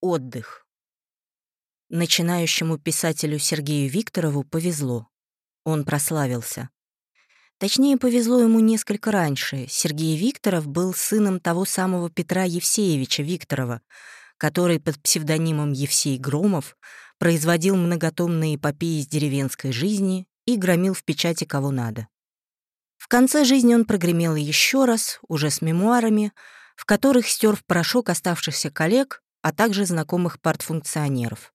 Отдых. Начинающему писателю Сергею Викторову повезло. Он прославился. Точнее, повезло ему несколько раньше. Сергей Викторов был сыном того самого Петра Евсеевича Викторова, который под псевдонимом Евсей Громов производил многотомные эпопеи из деревенской жизни и громил в печати кого надо. В конце жизни он прогремел еще раз, уже с мемуарами, в которых стер в порошок оставшихся коллег а также знакомых партфункционеров.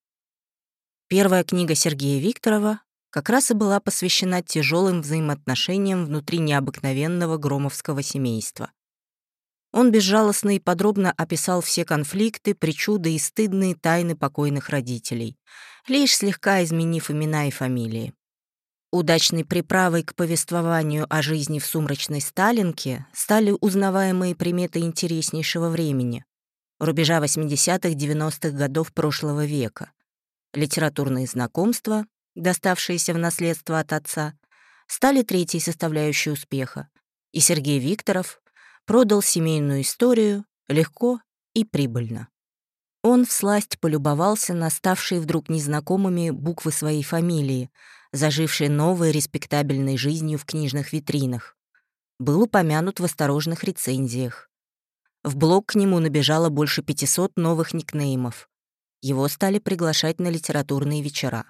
Первая книга Сергея Викторова как раз и была посвящена тяжелым взаимоотношениям внутри необыкновенного громовского семейства. Он безжалостно и подробно описал все конфликты, причуды и стыдные тайны покойных родителей, лишь слегка изменив имена и фамилии. Удачной приправой к повествованию о жизни в сумрачной Сталинке стали узнаваемые приметы интереснейшего времени рубежа 80-х-90-х годов прошлого века. Литературные знакомства, доставшиеся в наследство от отца, стали третьей составляющей успеха, и Сергей Викторов продал семейную историю легко и прибыльно. Он всласть полюбовался на ставшие вдруг незнакомыми буквы своей фамилии, зажившие новой респектабельной жизнью в книжных витринах. Был упомянут в осторожных рецензиях. В блог к нему набежало больше 500 новых никнеймов. Его стали приглашать на литературные вечера.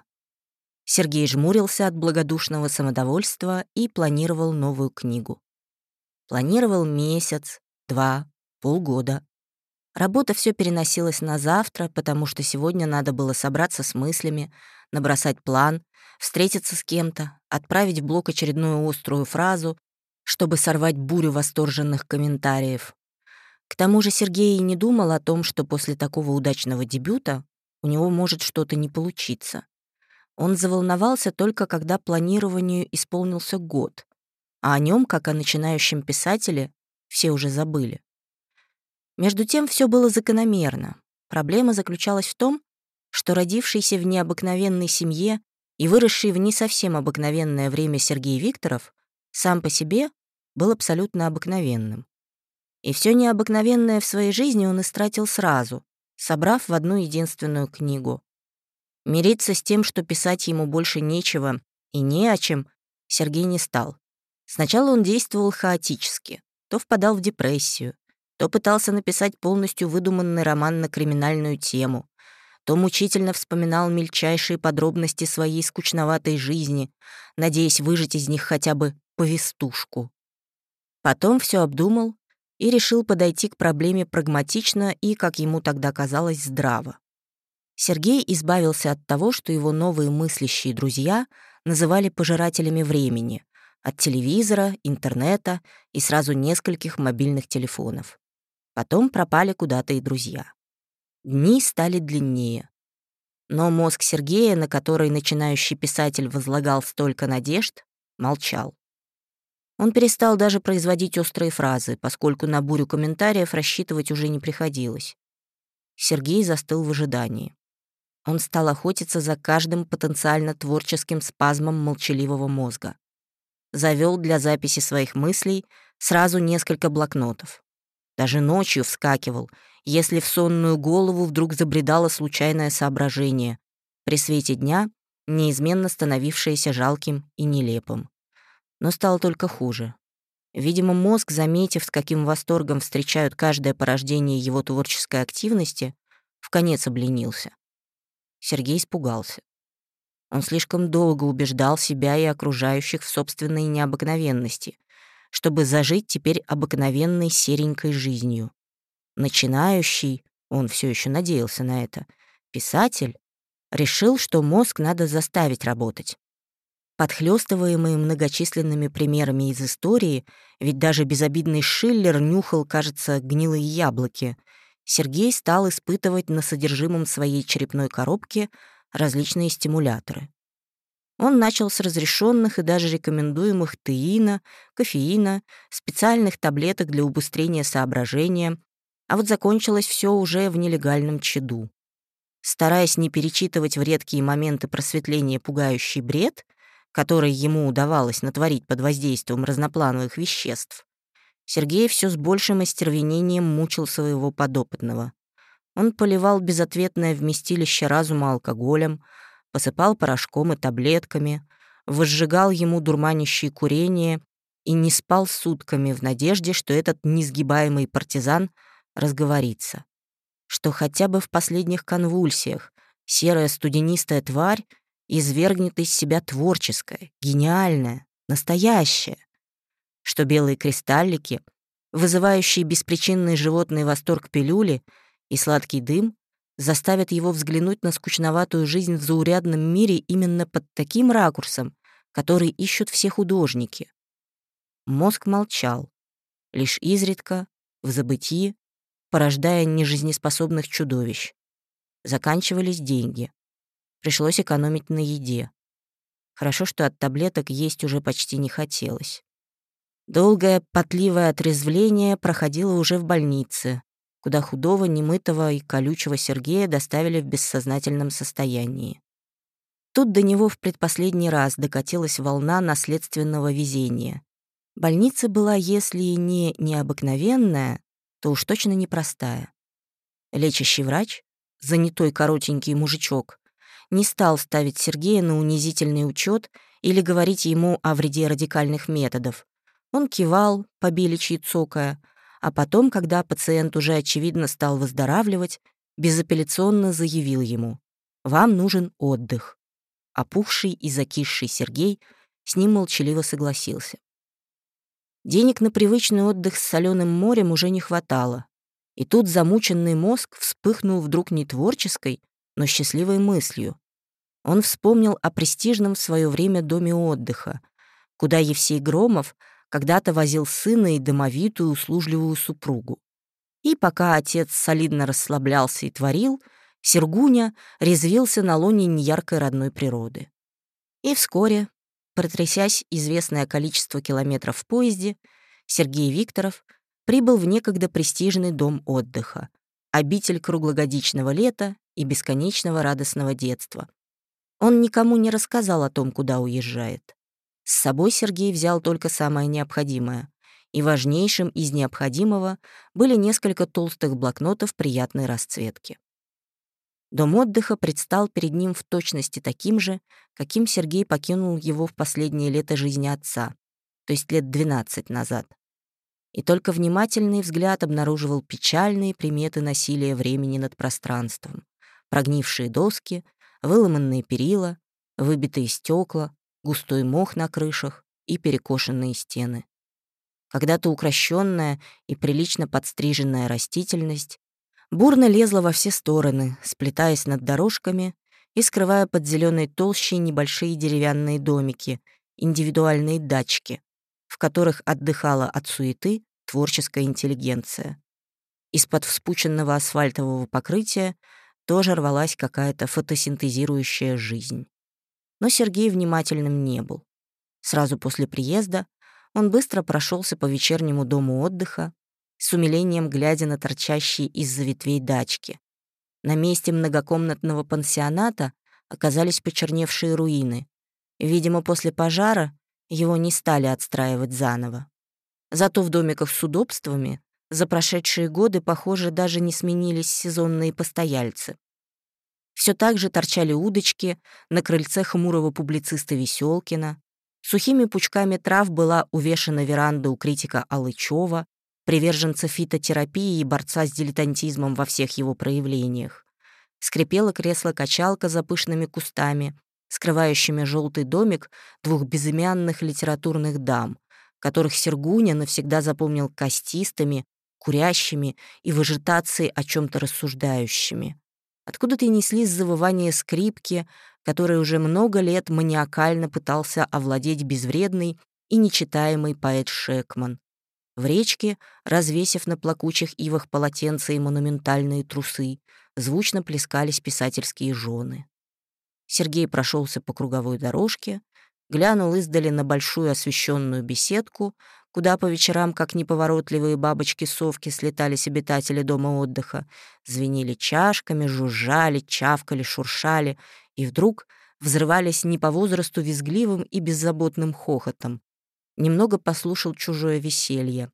Сергей жмурился от благодушного самодовольства и планировал новую книгу. Планировал месяц, два, полгода. Работа все переносилась на завтра, потому что сегодня надо было собраться с мыслями, набросать план, встретиться с кем-то, отправить в блог очередную острую фразу, чтобы сорвать бурю восторженных комментариев, к тому же Сергей и не думал о том, что после такого удачного дебюта у него может что-то не получиться. Он заволновался только когда планированию исполнился год, а о нем, как о начинающем писателе, все уже забыли. Между тем все было закономерно. Проблема заключалась в том, что родившийся в необыкновенной семье и выросший в не совсем обыкновенное время Сергей Викторов сам по себе был абсолютно обыкновенным. И все необыкновенное в своей жизни он истратил сразу, собрав в одну единственную книгу. Мириться с тем, что писать ему больше нечего и не о чем, Сергей не стал. Сначала он действовал хаотически, то впадал в депрессию, то пытался написать полностью выдуманный роман на криминальную тему, то мучительно вспоминал мельчайшие подробности своей скучноватой жизни, надеясь выжать из них хотя бы повестушку. Потом все обдумал и решил подойти к проблеме прагматично и, как ему тогда казалось, здраво. Сергей избавился от того, что его новые мыслящие друзья называли пожирателями времени, от телевизора, интернета и сразу нескольких мобильных телефонов. Потом пропали куда-то и друзья. Дни стали длиннее. Но мозг Сергея, на который начинающий писатель возлагал столько надежд, молчал. Он перестал даже производить острые фразы, поскольку на бурю комментариев рассчитывать уже не приходилось. Сергей застыл в ожидании. Он стал охотиться за каждым потенциально творческим спазмом молчаливого мозга. Завел для записи своих мыслей сразу несколько блокнотов. Даже ночью вскакивал, если в сонную голову вдруг забредало случайное соображение, при свете дня неизменно становившееся жалким и нелепым но стало только хуже. Видимо, мозг, заметив, с каким восторгом встречают каждое порождение его творческой активности, в конец обленился. Сергей испугался. Он слишком долго убеждал себя и окружающих в собственной необыкновенности, чтобы зажить теперь обыкновенной серенькой жизнью. Начинающий, он все еще надеялся на это, писатель, решил, что мозг надо заставить работать. Подхлёстываемый многочисленными примерами из истории, ведь даже безобидный Шиллер нюхал, кажется, гнилые яблоки, Сергей стал испытывать на содержимом своей черепной коробки различные стимуляторы. Он начал с разрешенных и даже рекомендуемых теина, кофеина, специальных таблеток для убыстрения соображения, а вот закончилось все уже в нелегальном чаду. Стараясь не перечитывать в редкие моменты просветления пугающий бред — который ему удавалось натворить под воздействием разноплановых веществ, Сергей все с большим остервенением мучил своего подопытного. Он поливал безответное вместилище разума алкоголем, посыпал порошком и таблетками, возжигал ему дурманящее курение и не спал сутками в надежде, что этот несгибаемый партизан разговорится. Что хотя бы в последних конвульсиях серая студенистая тварь извергнет из себя творческое, гениальное, настоящее. Что белые кристаллики, вызывающие беспричинный животный восторг пилюли и сладкий дым, заставят его взглянуть на скучноватую жизнь в заурядном мире именно под таким ракурсом, который ищут все художники. Мозг молчал, лишь изредка, в забытии, порождая нежизнеспособных чудовищ. Заканчивались деньги. Пришлось экономить на еде. Хорошо, что от таблеток есть уже почти не хотелось. Долгое потливое отрезвление проходило уже в больнице, куда худого, немытого и колючего Сергея доставили в бессознательном состоянии. Тут до него в предпоследний раз докатилась волна наследственного везения. Больница была, если не необыкновенная, то уж точно непростая. Лечащий врач, занятой коротенький мужичок, не стал ставить Сергея на унизительный учет или говорить ему о вреде радикальных методов. Он кивал, побеличьи цокая, а потом, когда пациент уже очевидно стал выздоравливать, безапелляционно заявил ему «Вам нужен отдых». Опухший и закисший Сергей с ним молчаливо согласился. Денег на привычный отдых с соленым морем уже не хватало. И тут замученный мозг вспыхнул вдруг не творческой, но счастливой мыслью. Он вспомнил о престижном в свое время доме отдыха, куда Евсей Громов когда-то возил сына и домовитую услужливую супругу. И пока отец солидно расслаблялся и творил, Сергуня резвился на лоне неяркой родной природы. И вскоре Протрясясь известное количество километров в поезде, Сергей Викторов прибыл в некогда престижный дом отдыха, обитель круглогодичного лета и бесконечного радостного детства. Он никому не рассказал о том, куда уезжает. С собой Сергей взял только самое необходимое, и важнейшим из необходимого были несколько толстых блокнотов приятной расцветки. Дом отдыха предстал перед ним в точности таким же, каким Сергей покинул его в последнее лето жизни отца, то есть лет 12 назад. И только внимательный взгляд обнаруживал печальные приметы насилия времени над пространством. Прогнившие доски, выломанные перила, выбитые стекла, густой мох на крышах и перекошенные стены. Когда-то укращенная и прилично подстриженная растительность бурно лезла во все стороны, сплетаясь над дорожками и скрывая под зеленой толщей небольшие деревянные домики, индивидуальные дачки, в которых отдыхала от суеты творческая интеллигенция. Из-под вспученного асфальтового покрытия тоже рвалась какая-то фотосинтезирующая жизнь. Но Сергей внимательным не был. Сразу после приезда он быстро прошелся по вечернему дому отдыха, с умилением глядя на торчащие из-за ветвей дачки. На месте многокомнатного пансионата оказались почерневшие руины. Видимо, после пожара его не стали отстраивать заново. Зато в домиках с удобствами за прошедшие годы, похоже, даже не сменились сезонные постояльцы. Все так же торчали удочки на крыльце хмурого публициста Веселкина. Сухими пучками трав была увешана веранда у критика Алычева, приверженца фитотерапии и борца с дилетантизмом во всех его проявлениях. Скрипело кресло-качалка за пышными кустами, скрывающими желтый домик двух безымянных литературных дам, которых Сергуня навсегда запомнил костистыми, курящими и в ажитации о чем то рассуждающими. Откуда-то неслись завывания скрипки, которые уже много лет маниакально пытался овладеть безвредный и нечитаемый поэт Шекман. В речке, развесив на плакучих ивах полотенца и монументальные трусы, звучно плескались писательские жены. Сергей прошелся по круговой дорожке, глянул издали на большую освещенную беседку, куда по вечерам, как неповоротливые бабочки-совки, слетались обитатели дома отдыха, звенели чашками, жужжали, чавкали, шуршали, и вдруг взрывались не по возрасту визгливым и беззаботным хохотом, немного послушал чужое веселье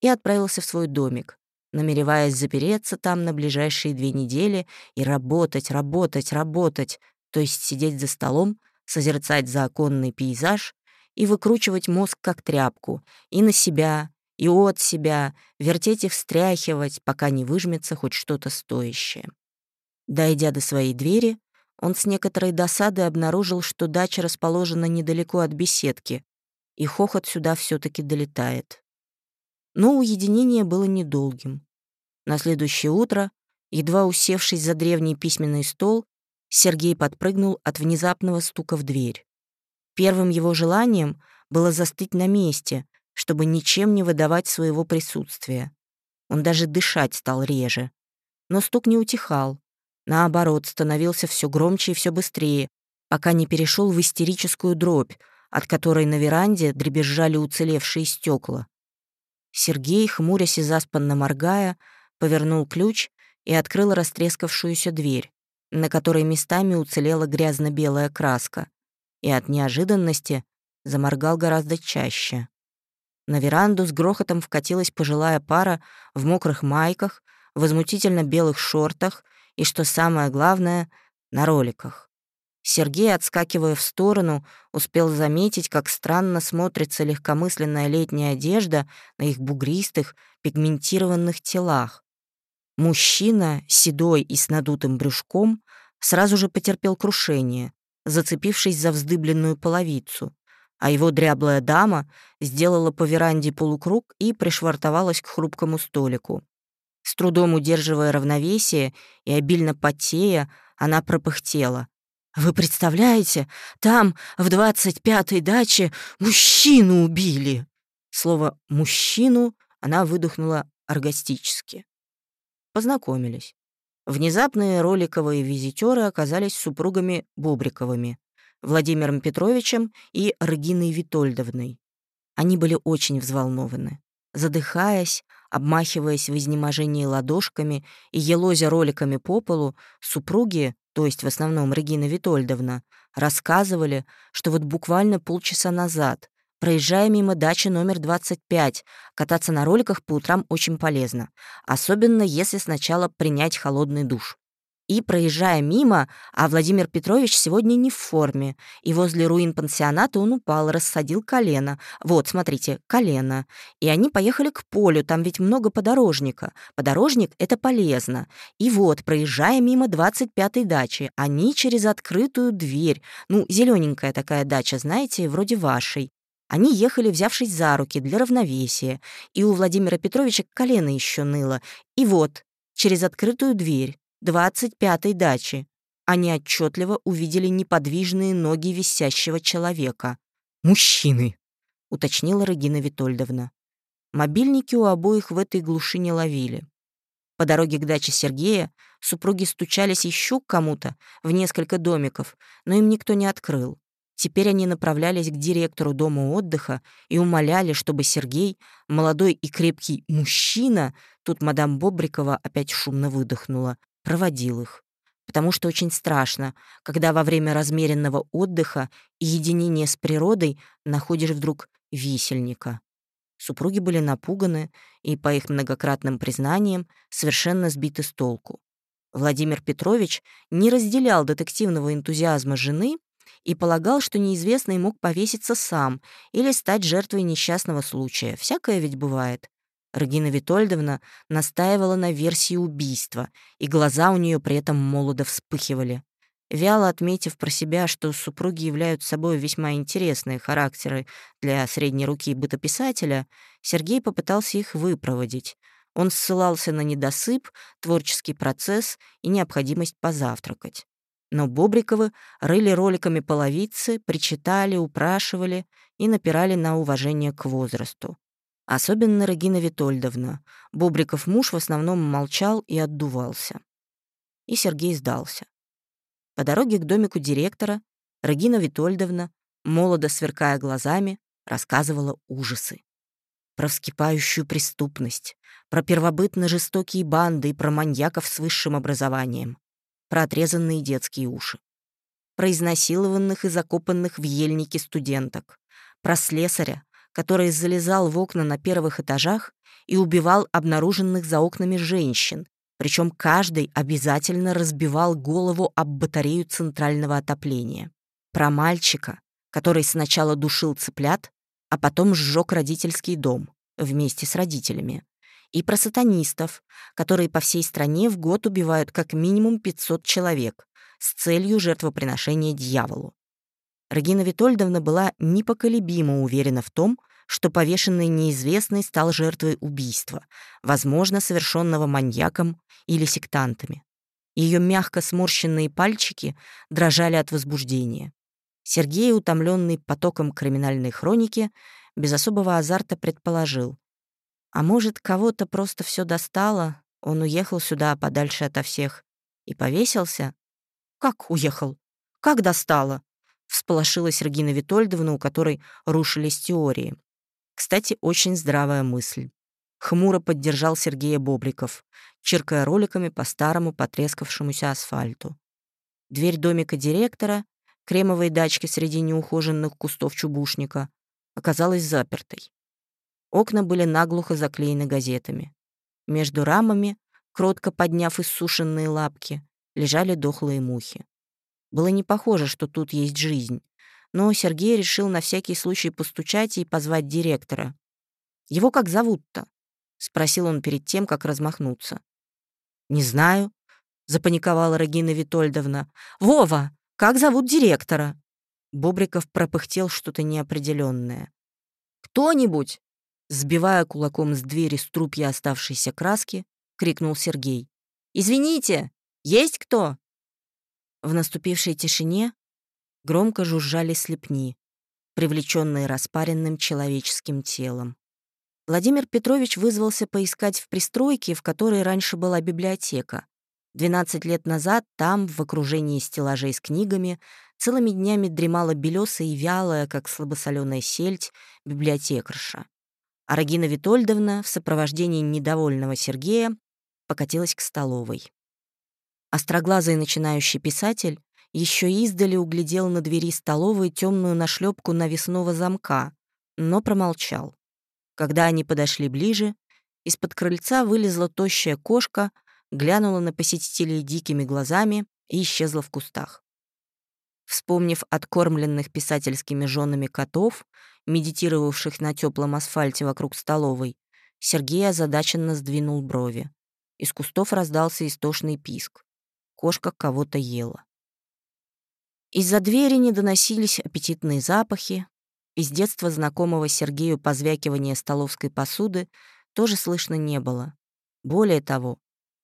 и отправился в свой домик, намереваясь запереться там на ближайшие две недели и работать, работать, работать, то есть сидеть за столом, созерцать законный пейзаж и выкручивать мозг как тряпку и на себя, и от себя, вертеть и встряхивать, пока не выжмется хоть что-то стоящее. Дойдя до своей двери, он с некоторой досадой обнаружил, что дача расположена недалеко от беседки, и хохот сюда все таки долетает. Но уединение было недолгим. На следующее утро, едва усевшись за древний письменный стол, Сергей подпрыгнул от внезапного стука в дверь. Первым его желанием было застыть на месте, чтобы ничем не выдавать своего присутствия. Он даже дышать стал реже. Но стук не утихал. Наоборот, становился все громче и все быстрее, пока не перешел в истерическую дробь, от которой на веранде дребезжали уцелевшие стекла. Сергей, хмурясь и заспанно моргая, повернул ключ и открыл растрескавшуюся дверь, на которой местами уцелела грязно-белая краска, и от неожиданности заморгал гораздо чаще. На веранду с грохотом вкатилась пожилая пара в мокрых майках, возмутительно белых шортах и, что самое главное, на роликах. Сергей, отскакивая в сторону, успел заметить, как странно смотрится легкомысленная летняя одежда на их бугристых, пигментированных телах. Мужчина, седой и с надутым брюшком, сразу же потерпел крушение, зацепившись за вздыбленную половицу а его дряблая дама сделала по веранде полукруг и пришвартовалась к хрупкому столику. С трудом удерживая равновесие и обильно потея, она пропыхтела. «Вы представляете, там, в двадцать пятой даче, мужчину убили!» Слово «мужчину» она выдохнула оргастически. Познакомились. Внезапные роликовые визитеры оказались супругами Бобриковыми. Владимиром Петровичем и Региной Витольдовной. Они были очень взволнованы. Задыхаясь, обмахиваясь в изнеможении ладошками и елозя роликами по полу, супруги, то есть в основном Регина Витольдовна, рассказывали, что вот буквально полчаса назад, проезжая мимо дачи номер 25, кататься на роликах по утрам очень полезно, особенно если сначала принять холодный душ. И, проезжая мимо, а Владимир Петрович сегодня не в форме, и возле руин пансионата он упал, рассадил колено. Вот, смотрите, колено. И они поехали к полю, там ведь много подорожника. Подорожник — это полезно. И вот, проезжая мимо 25-й дачи, они через открытую дверь, ну, зелененькая такая дача, знаете, вроде вашей, они ехали, взявшись за руки для равновесия, и у Владимира Петровича колено еще ныло. И вот, через открытую дверь, двадцать пятой дачи. Они отчетливо увидели неподвижные ноги висящего человека. «Мужчины!» — уточнила Регина Витольдовна. Мобильники у обоих в этой глуши не ловили. По дороге к даче Сергея супруги стучались еще к кому-то в несколько домиков, но им никто не открыл. Теперь они направлялись к директору дома отдыха и умоляли, чтобы Сергей, молодой и крепкий мужчина, тут мадам Бобрикова опять шумно выдохнула, проводил их. Потому что очень страшно, когда во время размеренного отдыха и единения с природой находишь вдруг висельника. Супруги были напуганы и, по их многократным признаниям, совершенно сбиты с толку. Владимир Петрович не разделял детективного энтузиазма жены и полагал, что неизвестный мог повеситься сам или стать жертвой несчастного случая. Всякое ведь бывает. Регина Витольдовна настаивала на версии убийства, и глаза у нее при этом молодо вспыхивали. Вяло отметив про себя, что супруги являются собой весьма интересные характеры для средней руки бытописателя, Сергей попытался их выпроводить. Он ссылался на недосып, творческий процесс и необходимость позавтракать. Но Бобриковы рыли роликами половицы, причитали, упрашивали и напирали на уважение к возрасту. Особенно Регина Витольдовна. Бобриков муж в основном молчал и отдувался. И Сергей сдался. По дороге к домику директора Регина Витольдовна, молодо сверкая глазами, рассказывала ужасы. Про вскипающую преступность, про первобытно жестокие банды и про маньяков с высшим образованием, про отрезанные детские уши, про изнасилованных и закопанных в ельнике студенток, про слесаря, который залезал в окна на первых этажах и убивал обнаруженных за окнами женщин, причем каждый обязательно разбивал голову об батарею центрального отопления. Про мальчика, который сначала душил цыплят, а потом сжег родительский дом вместе с родителями. И про сатанистов, которые по всей стране в год убивают как минимум 500 человек с целью жертвоприношения дьяволу. Регина Витольдовна была непоколебимо уверена в том, что повешенный неизвестный стал жертвой убийства, возможно, совершенного маньяком или сектантами. Ее мягко сморщенные пальчики дрожали от возбуждения. Сергей, утомленный потоком криминальной хроники, без особого азарта предположил. А может, кого-то просто все достало, он уехал сюда подальше ото всех и повесился? Как уехал? Как достало? Всполошилась Регина Витольдовна, у которой рушились теории. Кстати, очень здравая мысль. Хмуро поддержал Сергея Бобриков, чиркая роликами по старому потрескавшемуся асфальту. Дверь домика директора кремовой дачки среди неухоженных кустов чубушника, оказалась запертой. Окна были наглухо заклеены газетами. Между рамами, кротко подняв иссушенные лапки, лежали дохлые мухи. Было не похоже, что тут есть жизнь, но Сергей решил на всякий случай постучать и позвать директора. «Его как зовут-то?» — спросил он перед тем, как размахнуться. «Не знаю», — запаниковала Регина Витольдовна. «Вова! Как зовут директора?» Бобриков пропыхтел что-то неопределенное. «Кто-нибудь!» Сбивая кулаком с двери струпья оставшейся краски, крикнул Сергей. «Извините! Есть кто?» В наступившей тишине громко жужжали слепни, привлеченные распаренным человеческим телом. Владимир Петрович вызвался поискать в пристройке, в которой раньше была библиотека. 12 лет назад там, в окружении стеллажей с книгами, целыми днями дремала белесая и вялая, как слабосоленая сельдь, библиотекарша. А Рагина Витольдовна в сопровождении недовольного Сергея покатилась к столовой. Остроглазый начинающий писатель еще издали углядел на двери столовой темную нашлепку навесного замка, но промолчал. Когда они подошли ближе, из-под крыльца вылезла тощая кошка — глянула на посетителей дикими глазами и исчезла в кустах. Вспомнив откормленных писательскими женами котов, медитировавших на теплом асфальте вокруг столовой, Сергей озадаченно сдвинул брови. Из кустов раздался истошный писк. Кошка кого-то ела. Из-за двери не доносились аппетитные запахи. Из детства знакомого Сергею позвякивания столовской посуды тоже слышно не было. Более того,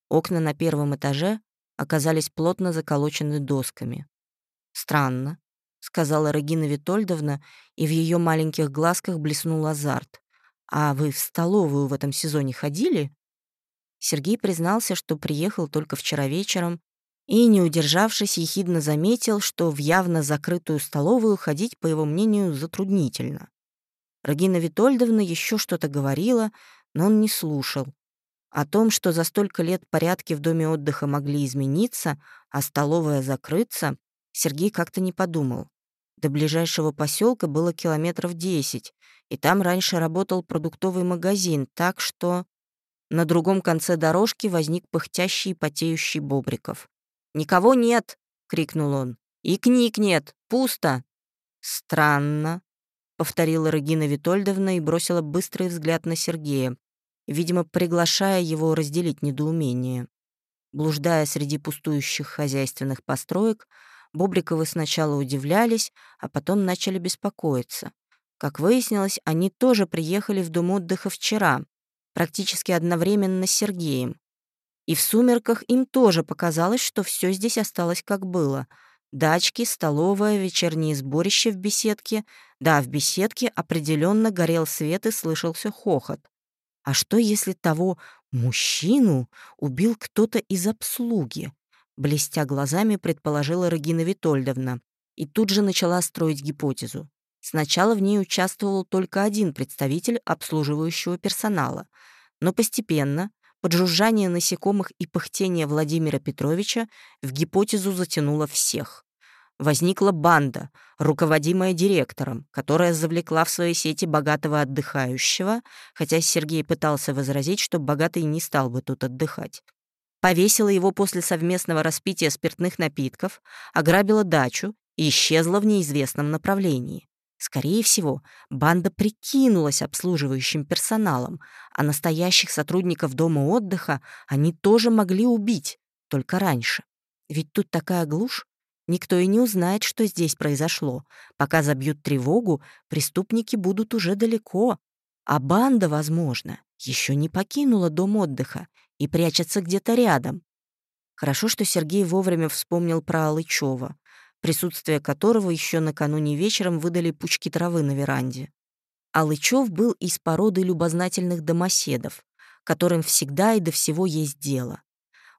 Окна на первом этаже оказались плотно заколочены досками. «Странно», — сказала Регина Витольдовна, и в ее маленьких глазках блеснул азарт. «А вы в столовую в этом сезоне ходили?» Сергей признался, что приехал только вчера вечером, и, не удержавшись, ехидно заметил, что в явно закрытую столовую ходить, по его мнению, затруднительно. Регина Витольдовна еще что-то говорила, но он не слушал. О том, что за столько лет порядки в доме отдыха могли измениться, а столовая закрыться, Сергей как-то не подумал. До ближайшего поселка было километров десять, и там раньше работал продуктовый магазин, так что... На другом конце дорожки возник пыхтящий и потеющий Бобриков. «Никого нет!» — крикнул он. «И книг нет! Пусто!» «Странно», — повторила Регина Витольдовна и бросила быстрый взгляд на Сергея видимо, приглашая его разделить недоумение. Блуждая среди пустующих хозяйственных построек, Бобриковы сначала удивлялись, а потом начали беспокоиться. Как выяснилось, они тоже приехали в дом отдыха вчера, практически одновременно с Сергеем. И в сумерках им тоже показалось, что все здесь осталось как было. Дачки, столовая, вечерние сборища в беседке. Да, в беседке определенно горел свет и слышался хохот. А что, если того мужчину убил кто-то из обслуги? Блестя глазами, предположила Регина Витольдовна. И тут же начала строить гипотезу. Сначала в ней участвовал только один представитель обслуживающего персонала. Но постепенно, под жужжание насекомых и пыхтение Владимира Петровича, в гипотезу затянуло всех. возникла банда, руководимая директором, которая завлекла в свои сети богатого отдыхающего, хотя Сергей пытался возразить, что богатый не стал бы тут отдыхать. Повесила его после совместного распития спиртных напитков, ограбила дачу и исчезла в неизвестном направлении. Скорее всего, банда прикинулась обслуживающим персоналом, а настоящих сотрудников дома отдыха они тоже могли убить, только раньше. Ведь тут такая глушь, никто и не узнает, что здесь произошло. Пока забьют тревогу, преступники будут уже далеко, а банда, возможно, еще не покинула дом отдыха и прячется где-то рядом. Хорошо, что Сергей вовремя вспомнил про Алычева присутствие которого еще накануне вечером выдали пучки травы на веранде. Алычев был из породы любознательных домоседов, которым всегда и до всего есть дело.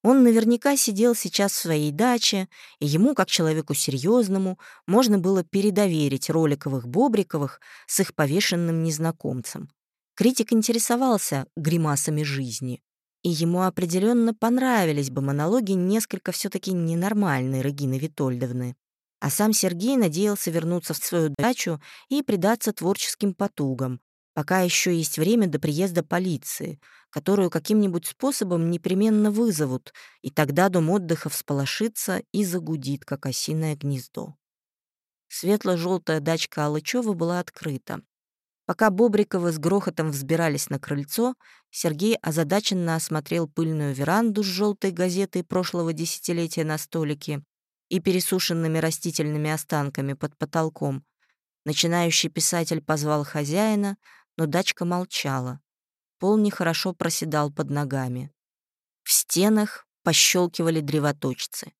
Он наверняка сидел сейчас в своей даче, и ему, как человеку серьезному, можно было передоверить Роликовых-Бобриковых с их повешенным незнакомцем. Критик интересовался гримасами жизни, и ему определенно понравились бы монологи несколько все таки ненормальной Регины Витольдовны. А сам Сергей надеялся вернуться в свою дачу и предаться творческим потугам, пока еще есть время до приезда полиции, которую каким-нибудь способом непременно вызовут, и тогда дом отдыха всполошится и загудит, как осиное гнездо. Светло-желтая дачка Алычева была открыта. Пока Бобриковы с грохотом взбирались на крыльцо, Сергей озадаченно осмотрел пыльную веранду с желтой газетой прошлого десятилетия на столике и пересушенными растительными останками под потолком. Начинающий писатель позвал хозяина, но дачка молчала. Пол нехорошо проседал под ногами. В стенах пощелкивали древоточцы.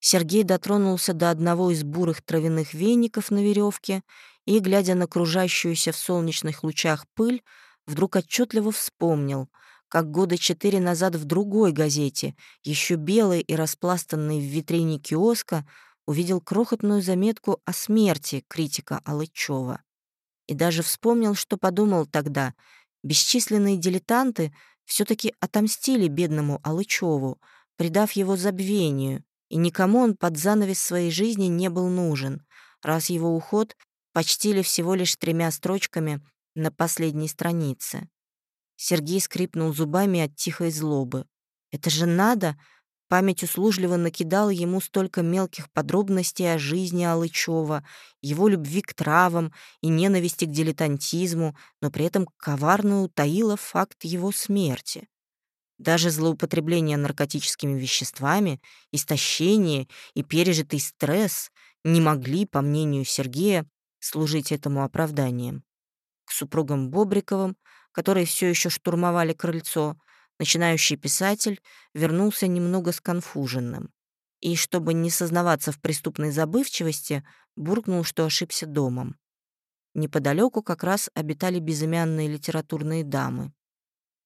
Сергей дотронулся до одного из бурых травяных веников на веревке и, глядя на кружащуюся в солнечных лучах пыль, вдруг отчетливо вспомнил — как года четыре назад в другой газете, еще белой и распластанной в витрине киоска, увидел крохотную заметку о смерти критика Алычева. И даже вспомнил, что подумал тогда. Бесчисленные дилетанты все таки отомстили бедному Алычеву, придав его забвению, и никому он под занавес своей жизни не был нужен, раз его уход почтили всего лишь тремя строчками на последней странице. Сергей скрипнул зубами от тихой злобы. «Это же надо!» Память услужливо накидала ему столько мелких подробностей о жизни Алычева, его любви к травам и ненависти к дилетантизму, но при этом коварно утаила факт его смерти. Даже злоупотребление наркотическими веществами, истощение и пережитый стресс не могли, по мнению Сергея, служить этому оправданием. К супругам Бобриковым которые все еще штурмовали крыльцо, начинающий писатель вернулся немного сконфуженным. И, чтобы не сознаваться в преступной забывчивости, буркнул, что ошибся домом. Неподалеку как раз обитали безымянные литературные дамы.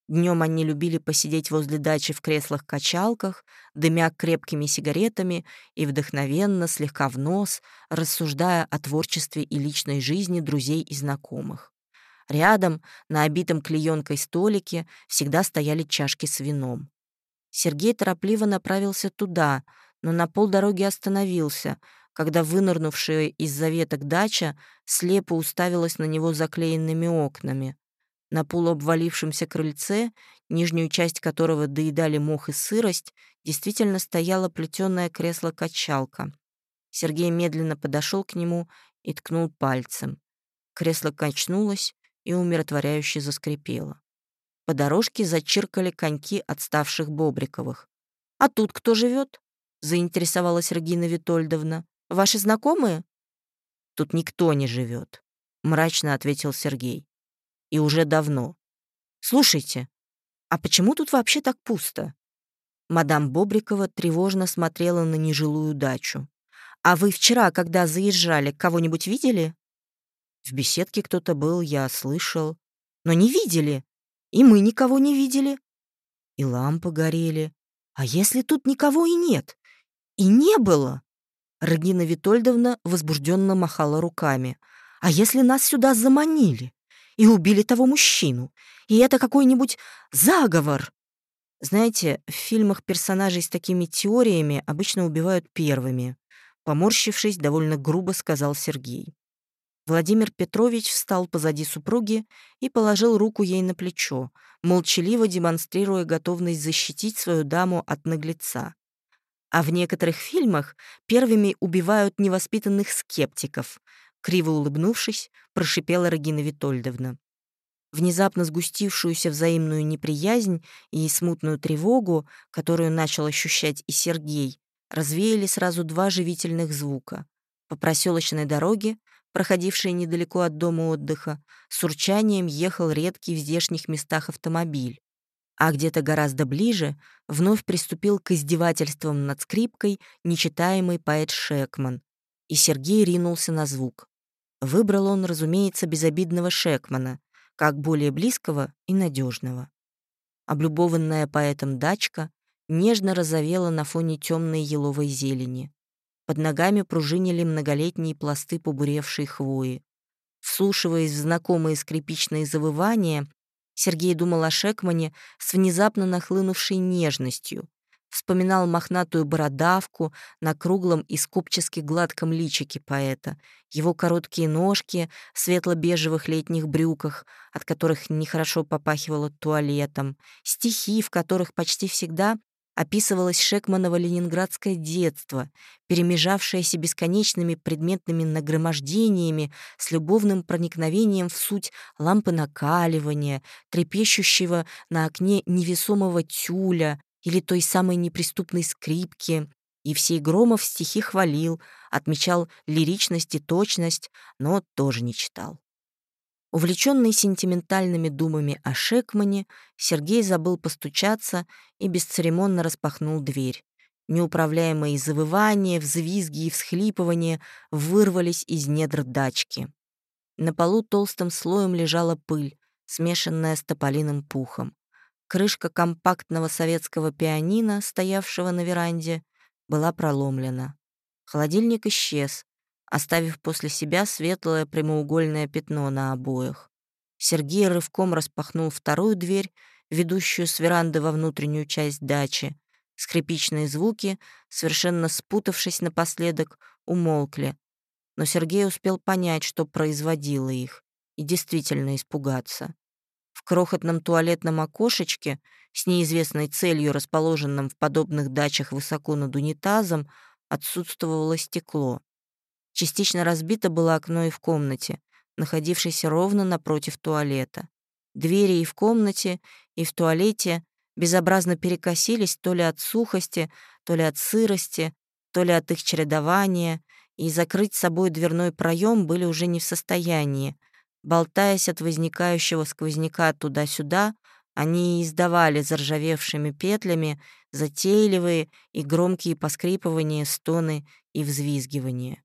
Днем они любили посидеть возле дачи в креслах-качалках, дымя крепкими сигаретами и вдохновенно, слегка в нос, рассуждая о творчестве и личной жизни друзей и знакомых. Рядом, на обитом клеенкой столике, всегда стояли чашки с вином. Сергей торопливо направился туда, но на полдороги остановился, когда вынырнувшая из заветок дача слепо уставилась на него заклеенными окнами. На полуобвалившемся крыльце, нижнюю часть которого доедали мох и сырость, действительно стояло плетёное кресло-качалка. Сергей медленно подошел к нему и ткнул пальцем. Кресло качнулось, и умиротворяюще заскрипело. По дорожке зачиркали коньки отставших Бобриковых. «А тут кто живет? заинтересовалась Регина Витольдовна. «Ваши знакомые?» «Тут никто не живет, мрачно ответил Сергей. «И уже давно. Слушайте, а почему тут вообще так пусто?» Мадам Бобрикова тревожно смотрела на нежилую дачу. «А вы вчера, когда заезжали, кого-нибудь видели?» В беседке кто-то был, я слышал. Но не видели. И мы никого не видели. И лампы горели. А если тут никого и нет? И не было? Регина Витольдовна возбужденно махала руками. А если нас сюда заманили? И убили того мужчину? И это какой-нибудь заговор? Знаете, в фильмах персонажей с такими теориями обычно убивают первыми. Поморщившись, довольно грубо сказал Сергей. Владимир Петрович встал позади супруги и положил руку ей на плечо, молчаливо демонстрируя готовность защитить свою даму от наглеца. А в некоторых фильмах первыми убивают невоспитанных скептиков, криво улыбнувшись, прошипела Регина Витольдовна. Внезапно сгустившуюся взаимную неприязнь и смутную тревогу, которую начал ощущать и Сергей, развеяли сразу два живительных звука. По проселочной дороге, проходившей недалеко от дома отдыха, с урчанием ехал редкий в здешних местах автомобиль. А где-то гораздо ближе вновь приступил к издевательствам над скрипкой нечитаемый поэт Шекман, и Сергей ринулся на звук. Выбрал он, разумеется, безобидного Шекмана, как более близкого и надежного. Облюбованная поэтом дачка нежно розовела на фоне темной еловой зелени. Под ногами пружинили многолетние пласты побуревшей хвои. Вслушиваясь в знакомые скрипичные завывания, Сергей думал о Шекмане с внезапно нахлынувшей нежностью, Вспоминал мохнатую бородавку на круглом и скупчески гладком личике поэта, его короткие ножки в светло-бежевых летних брюках, от которых нехорошо попахивало туалетом, стихи, в которых почти всегда описывалось Шекманово ленинградское детство, перемежавшееся бесконечными предметными нагромождениями с любовным проникновением в суть лампы накаливания, трепещущего на окне невесомого тюля, или той самой неприступной скрипки, и всей Громов стихи хвалил, отмечал лиричность и точность, но тоже не читал. Увлеченный сентиментальными думами о Шекмане, Сергей забыл постучаться и бесцеремонно распахнул дверь. Неуправляемые завывания, взвизги и всхлипывания вырвались из недр дачки. На полу толстым слоем лежала пыль, смешанная с тополиным пухом. Крышка компактного советского пианино, стоявшего на веранде, была проломлена. Холодильник исчез, оставив после себя светлое прямоугольное пятно на обоях. Сергей рывком распахнул вторую дверь, ведущую с веранды во внутреннюю часть дачи. Скрипичные звуки, совершенно спутавшись напоследок, умолкли. Но Сергей успел понять, что производило их, и действительно испугаться. В крохотном туалетном окошечке, с неизвестной целью, расположенном в подобных дачах высоко над унитазом, отсутствовало стекло. Частично разбито было окно и в комнате, находившейся ровно напротив туалета. Двери и в комнате, и в туалете безобразно перекосились то ли от сухости, то ли от сырости, то ли от их чередования, и закрыть собой дверной проем были уже не в состоянии — Болтаясь от возникающего сквозняка туда-сюда, они издавали заржавевшими петлями затейливые и громкие поскрипывания, стоны и взвизгивания.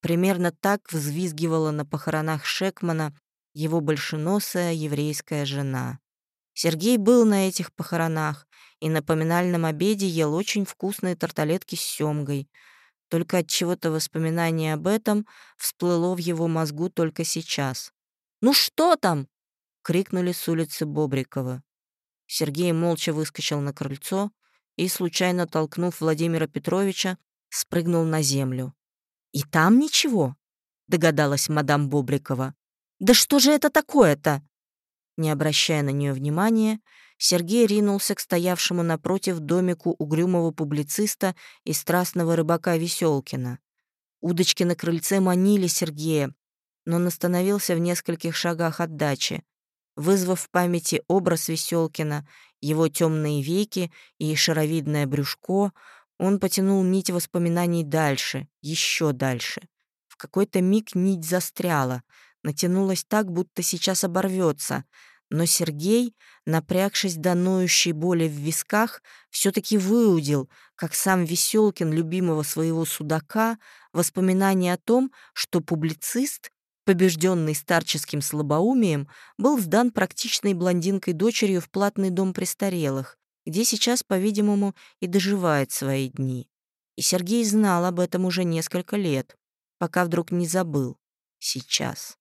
Примерно так взвизгивала на похоронах Шекмана его большеносая еврейская жена. Сергей был на этих похоронах и на поминальном обеде ел очень вкусные тарталетки с семгой. Только от чего-то воспоминание об этом всплыло в его мозгу только сейчас. «Ну что там?» — крикнули с улицы Бобрикова. Сергей молча выскочил на крыльцо и, случайно толкнув Владимира Петровича, спрыгнул на землю. «И там ничего?» — догадалась мадам Бобрикова. «Да что же это такое-то?» Не обращая на нее внимания, Сергей ринулся к стоявшему напротив домику угрюмого публициста и страстного рыбака Веселкина. Удочки на крыльце манили Сергея, но он остановился в нескольких шагах от дачи, вызвав в памяти образ Веселкина, его темные веки и шаровидное брюшко, он потянул нить воспоминаний дальше, еще дальше. В какой-то миг нить застряла, натянулась так, будто сейчас оборвется, но Сергей, напрягшись до ноющей боли в висках, все таки выудил, как сам Веселкин любимого своего судака, воспоминание о том, что публицист побежденный старческим слабоумием, был сдан практичной блондинкой-дочерью в платный дом престарелых, где сейчас, по-видимому, и доживает свои дни. И Сергей знал об этом уже несколько лет, пока вдруг не забыл. Сейчас.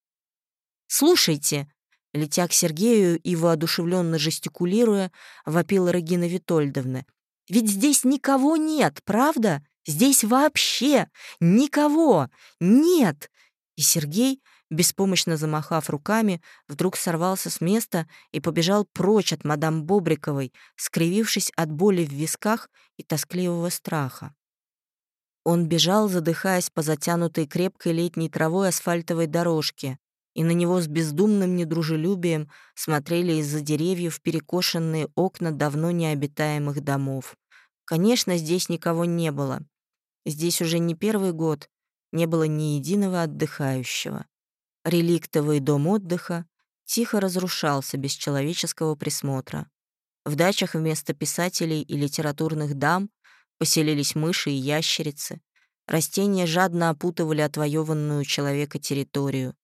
«Слушайте!» Летя к Сергею и воодушевленно жестикулируя, вопила Регина Витольдовна. «Ведь здесь никого нет, правда? Здесь вообще никого нет!» И Сергей, беспомощно замахав руками, вдруг сорвался с места и побежал прочь от мадам Бобриковой, скривившись от боли в висках и тоскливого страха. Он бежал, задыхаясь по затянутой крепкой летней травой асфальтовой дорожке, и на него с бездумным недружелюбием смотрели из-за деревьев перекошенные окна давно необитаемых домов. Конечно, здесь никого не было. Здесь уже не первый год не было ни единого отдыхающего. Реликтовый дом отдыха тихо разрушался без человеческого присмотра. В дачах вместо писателей и литературных дам поселились мыши и ящерицы. Растения жадно опутывали отвоеванную человека территорию.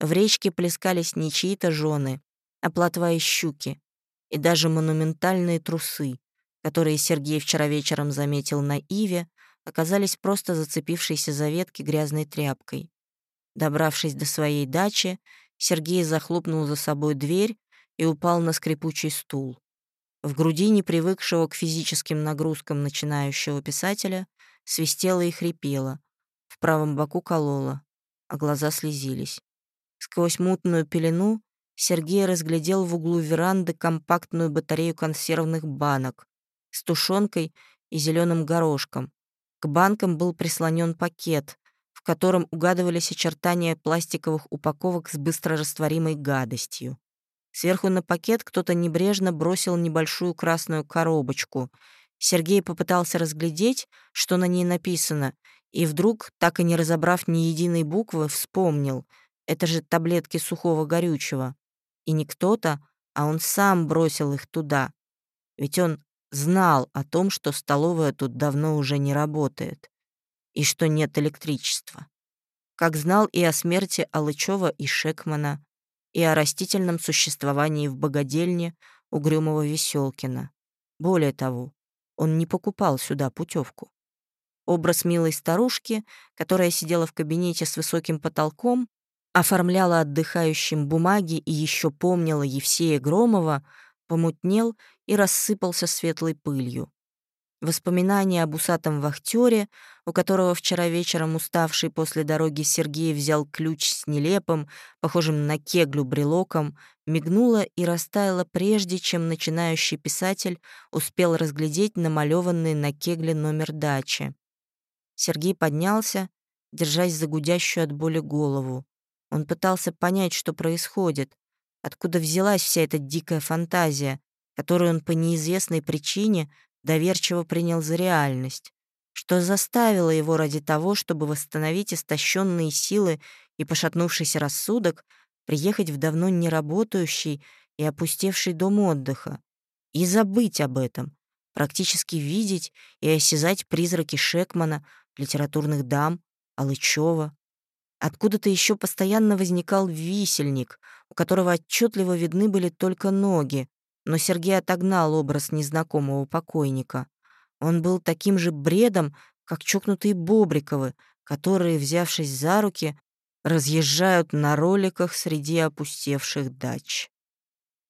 В речке плескались не чьи-то жены, а плотва и щуки, и даже монументальные трусы, которые Сергей вчера вечером заметил на Иве, оказались просто зацепившейся за ветки грязной тряпкой. Добравшись до своей дачи, Сергей захлопнул за собой дверь и упал на скрипучий стул. В груди непривыкшего к физическим нагрузкам начинающего писателя свистело и хрипело, в правом боку кололо, а глаза слезились. Сквозь мутную пелену Сергей разглядел в углу веранды компактную батарею консервных банок с тушенкой и зеленым горошком, к банкам был прислонен пакет, котором угадывались очертания пластиковых упаковок с быстрорастворимой гадостью. Сверху на пакет кто-то небрежно бросил небольшую красную коробочку. Сергей попытался разглядеть, что на ней написано, и вдруг, так и не разобрав ни единой буквы, вспомнил. Это же таблетки сухого горючего. И не кто-то, а он сам бросил их туда. Ведь он знал о том, что столовая тут давно уже не работает и что нет электричества. Как знал и о смерти Алычева и Шекмана, и о растительном существовании в богадельне угрюмого Веселкина. Более того, он не покупал сюда путевку. Образ милой старушки, которая сидела в кабинете с высоким потолком, оформляла отдыхающим бумаги и еще помнила Евсея Громова, помутнел и рассыпался светлой пылью. Воспоминания об усатом вахтере, у которого вчера вечером уставший после дороги Сергей взял ключ с нелепым, похожим на кеглю брелоком, мигнуло и растаяло прежде, чем начинающий писатель успел разглядеть намалеванный на кегле номер дачи. Сергей поднялся, держась за гудящую от боли голову. Он пытался понять, что происходит, откуда взялась вся эта дикая фантазия, которую он по неизвестной причине доверчиво принял за реальность, что заставило его ради того, чтобы восстановить истощенные силы и пошатнувшийся рассудок, приехать в давно не работающий и опустевший дом отдыха и забыть об этом, практически видеть и осязать призраки Шекмана, литературных дам, Алычева. Откуда-то еще постоянно возникал висельник, у которого отчетливо видны были только ноги, но Сергей отогнал образ незнакомого покойника. Он был таким же бредом, как чокнутые Бобриковы, которые, взявшись за руки, разъезжают на роликах среди опустевших дач.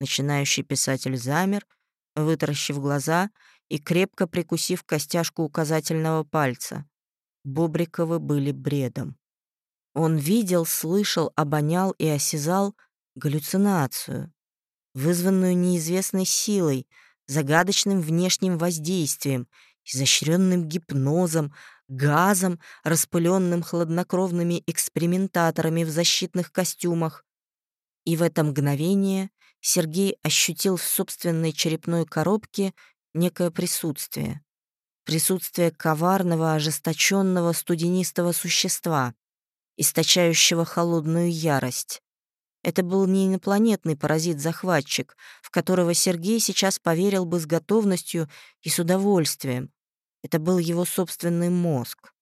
Начинающий писатель замер, вытаращив глаза и крепко прикусив костяшку указательного пальца. Бобриковы были бредом. Он видел, слышал, обонял и осязал галлюцинацию вызванную неизвестной силой, загадочным внешним воздействием, изощренным гипнозом, газом, распыленным хладнокровными экспериментаторами в защитных костюмах. И в это мгновение Сергей ощутил в собственной черепной коробке некое присутствие. Присутствие коварного, ожесточенного, студенистого существа, источающего холодную ярость. Это был не инопланетный паразит-захватчик, в которого Сергей сейчас поверил бы с готовностью и с удовольствием. Это был его собственный мозг.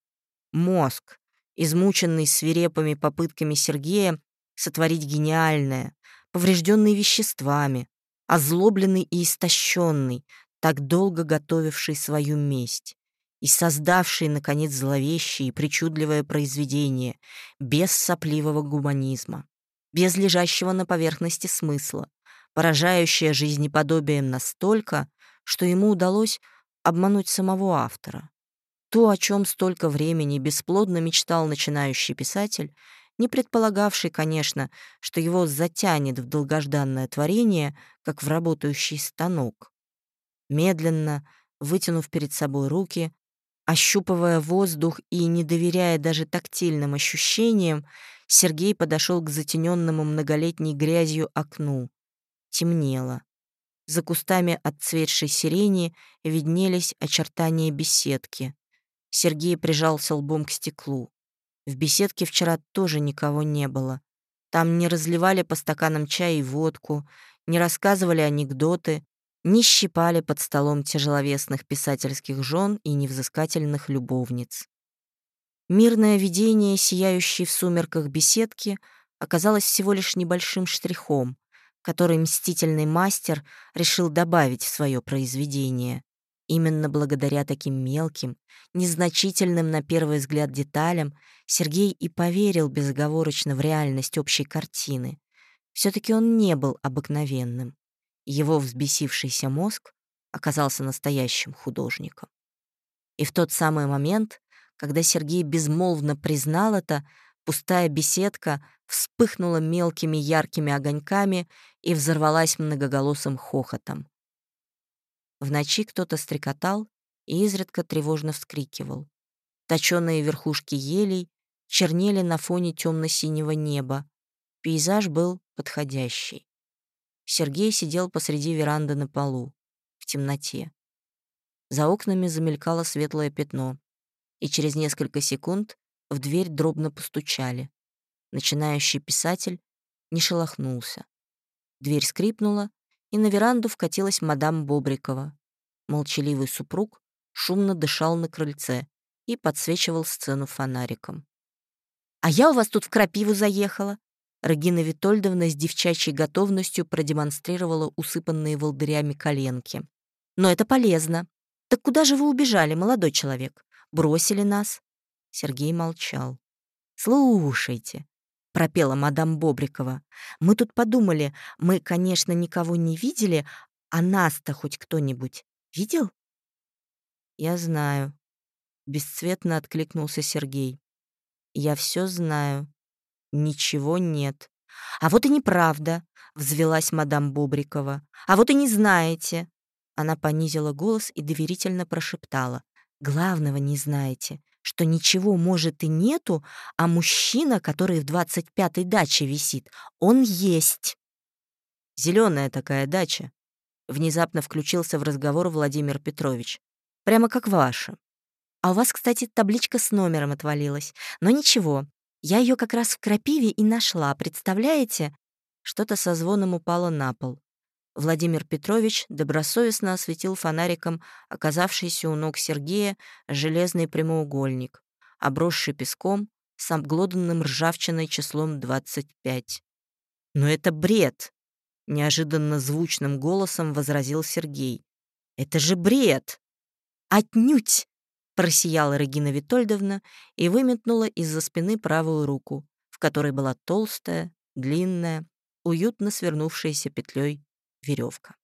Мозг, измученный свирепыми попытками Сергея сотворить гениальное, поврежденный веществами, озлобленный и истощенный, так долго готовивший свою месть и создавший, наконец, зловещее и причудливое произведение без сопливого гуманизма без лежащего на поверхности смысла, поражающее жизнеподобием настолько, что ему удалось обмануть самого автора. То, о чем столько времени бесплодно мечтал начинающий писатель, не предполагавший, конечно, что его затянет в долгожданное творение, как в работающий станок. Медленно, вытянув перед собой руки, ощупывая воздух и не доверяя даже тактильным ощущениям, Сергей подошел к затененному многолетней грязью окну. Темнело. За кустами отцветшей сирени виднелись очертания беседки. Сергей прижался лбом к стеклу. В беседке вчера тоже никого не было. Там не разливали по стаканам чая и водку, не рассказывали анекдоты, не щипали под столом тяжеловесных писательских жен и невзыскательных любовниц. Мирное видение, сияющее в сумерках беседки, оказалось всего лишь небольшим штрихом, который мстительный мастер решил добавить в свое произведение. Именно благодаря таким мелким, незначительным на первый взгляд деталям Сергей и поверил безоговорочно в реальность общей картины. все таки он не был обыкновенным. Его взбесившийся мозг оказался настоящим художником. И в тот самый момент, когда Сергей безмолвно признал это, пустая беседка вспыхнула мелкими яркими огоньками и взорвалась многоголосым хохотом. В ночи кто-то стрекотал и изредка тревожно вскрикивал. Точёные верхушки елей чернели на фоне темно-синего неба. Пейзаж был подходящий. Сергей сидел посреди веранды на полу, в темноте. За окнами замелькало светлое пятно, и через несколько секунд в дверь дробно постучали. Начинающий писатель не шелохнулся. Дверь скрипнула, и на веранду вкатилась мадам Бобрикова. Молчаливый супруг шумно дышал на крыльце и подсвечивал сцену фонариком. «А я у вас тут в крапиву заехала!» Регина Витольдовна с девчачьей готовностью продемонстрировала усыпанные волдырями коленки. «Но это полезно. Так куда же вы убежали, молодой человек? Бросили нас?» Сергей молчал. «Слушайте, пропела мадам Бобрикова. «Мы тут подумали, мы, конечно, никого не видели, а нас-то хоть кто-нибудь видел?» «Я знаю», — бесцветно откликнулся Сергей. «Я все знаю. Ничего нет». «А вот и неправда», — взвелась мадам Бобрикова. «А вот и не знаете». Она понизила голос и доверительно прошептала. «Главного не знаете что ничего, может, и нету, а мужчина, который в двадцать пятой даче висит, он есть. Зеленая такая дача. Внезапно включился в разговор Владимир Петрович. Прямо как ваша. А у вас, кстати, табличка с номером отвалилась. Но ничего, я ее как раз в крапиве и нашла, представляете? Что-то со звоном упало на пол. Владимир Петрович добросовестно осветил фонариком оказавшийся у ног Сергея железный прямоугольник, обросший песком с обглоданным ржавчиной числом 25. «Но это бред!» — неожиданно звучным голосом возразил Сергей. «Это же бред!» «Отнюдь!» — просияла Регина Витольдовна и выметнула из-за спины правую руку, в которой была толстая, длинная, уютно свернувшаяся петлей веревка.